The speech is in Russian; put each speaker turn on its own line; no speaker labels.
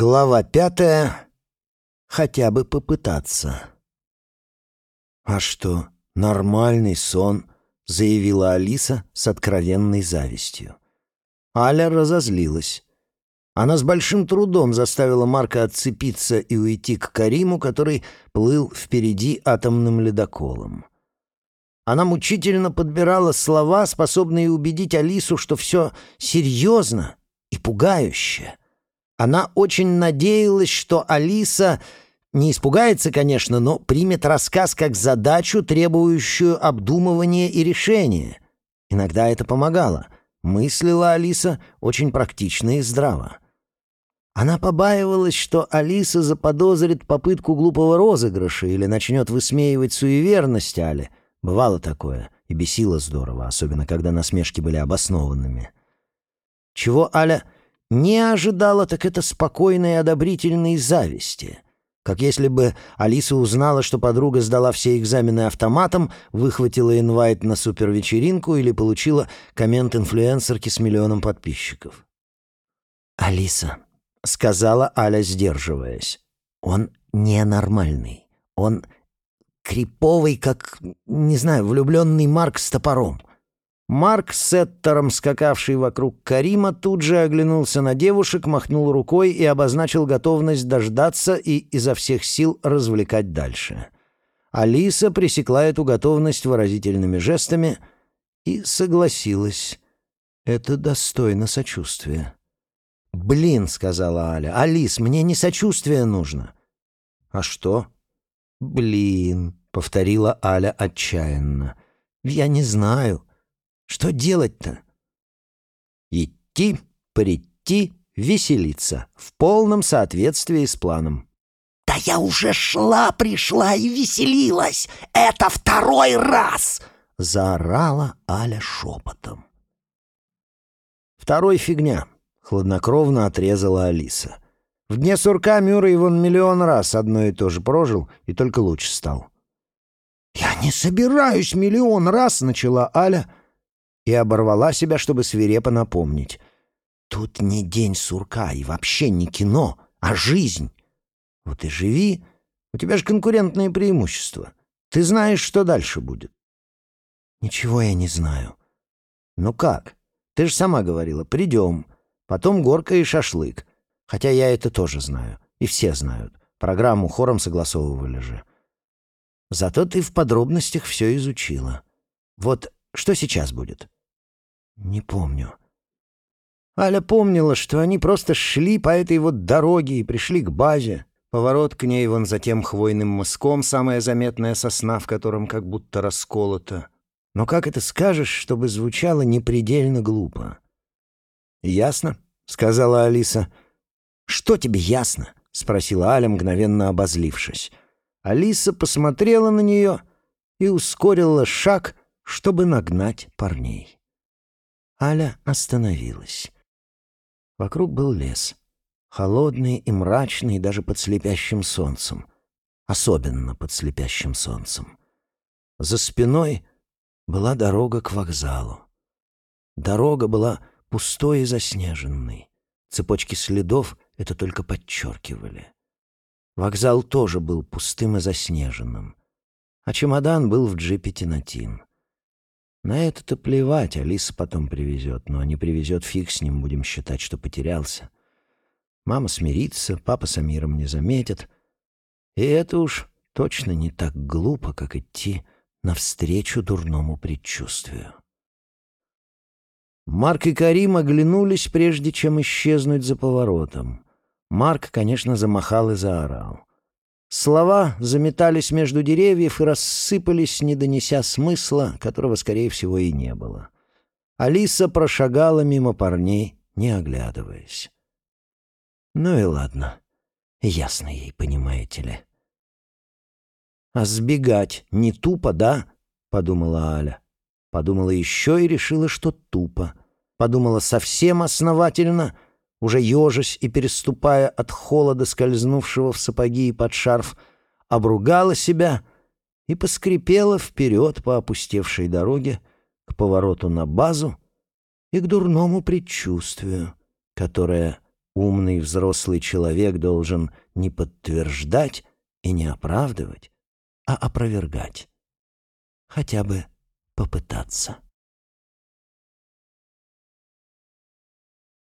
Глава пятая. Хотя бы попытаться. «А что, нормальный сон», — заявила Алиса с откровенной завистью. Аля разозлилась. Она с большим трудом заставила Марка отцепиться и уйти к Кариму, который плыл впереди атомным ледоколом. Она мучительно подбирала слова, способные убедить Алису, что все серьезно и пугающе — она очень надеялась, что Алиса не испугается, конечно, но примет рассказ как задачу, требующую обдумывания и решения. Иногда это помогало. Мыслила Алиса очень практично и здраво. Она побаивалась, что Алиса заподозрит попытку глупого розыгрыша или начнет высмеивать суеверность Али. Бывало такое и бесило здорово, особенно когда насмешки были обоснованными. Чего Аля не ожидала, так это спокойной одобрительной зависти. Как если бы Алиса узнала, что подруга сдала все экзамены автоматом, выхватила инвайт на супервечеринку или получила коммент инфлюенсерки с миллионом подписчиков. «Алиса», — сказала Аля, сдерживаясь, — «он ненормальный. Он криповый, как, не знаю, влюбленный Марк с топором. Марк с Сеттером, скакавший вокруг Карима, тут же оглянулся на девушек, махнул рукой и обозначил готовность дождаться и изо всех сил развлекать дальше. Алиса пресекла эту готовность выразительными жестами и согласилась. Это достойно сочувствия. «Блин», — сказала Аля, — «Алис, мне не сочувствие нужно». «А что?» «Блин», — повторила Аля отчаянно. «Я не знаю». Что делать-то? Идти, прийти, веселиться в полном соответствии с планом.
«Да я уже шла, пришла и веселилась! Это второй раз!» — заорала Аля шепотом.
«Второй фигня», — хладнокровно отрезала Алиса. «В дне сурка Мюррей вон миллион раз одно и то же прожил, и только лучше стал».
«Я не собираюсь миллион раз», — начала Аля,
и оборвала себя, чтобы свирепо напомнить. «Тут не день сурка и вообще не кино, а жизнь. Вот и живи. У тебя же конкурентное преимущество. Ты знаешь, что дальше будет». «Ничего я не знаю». «Ну как? Ты же сама говорила, придем. Потом горка и шашлык. Хотя я это тоже знаю. И все знают. Программу хором согласовывали же. Зато ты в подробностях все изучила. Вот что сейчас будет?» Не помню. Аля помнила, что они просто шли по этой вот дороге и пришли к базе. Поворот к ней вон за тем хвойным мыском, самая заметная сосна, в котором как будто расколото. Но как это скажешь, чтобы звучало непредельно глупо? «Ясно», — сказала Алиса. «Что тебе ясно?» — спросила Аля, мгновенно обозлившись. Алиса посмотрела на нее и ускорила шаг, чтобы нагнать парней. Аля остановилась. Вокруг был лес. Холодный и мрачный даже под слепящим солнцем. Особенно под слепящим солнцем. За спиной была дорога к вокзалу. Дорога была пустой и заснеженной. Цепочки следов это только подчеркивали. Вокзал тоже был пустым и заснеженным. А чемодан был в джипе Тинатин. На это-то плевать, Алиса потом привезет, но не привезет фиг с ним, будем считать, что потерялся. Мама смирится, папа с Амиром не заметит. И это уж точно не так глупо, как идти навстречу дурному предчувствию. Марк и Карим оглянулись, прежде чем исчезнуть за поворотом. Марк, конечно, замахал и заорал. Слова заметались между деревьев и рассыпались, не донеся смысла, которого, скорее всего, и не было. Алиса прошагала мимо парней, не оглядываясь. Ну и ладно. Ясно ей, понимаете ли. «А сбегать не тупо, да?» — подумала Аля. Подумала еще и решила, что тупо. Подумала совсем основательно — уже ежась и переступая от холода, скользнувшего в сапоги и под шарф, обругала себя и поскрипела вперед по опустевшей дороге к повороту на базу и к дурному предчувствию, которое умный взрослый человек должен не подтверждать и не оправдывать, а опровергать. Хотя бы попытаться.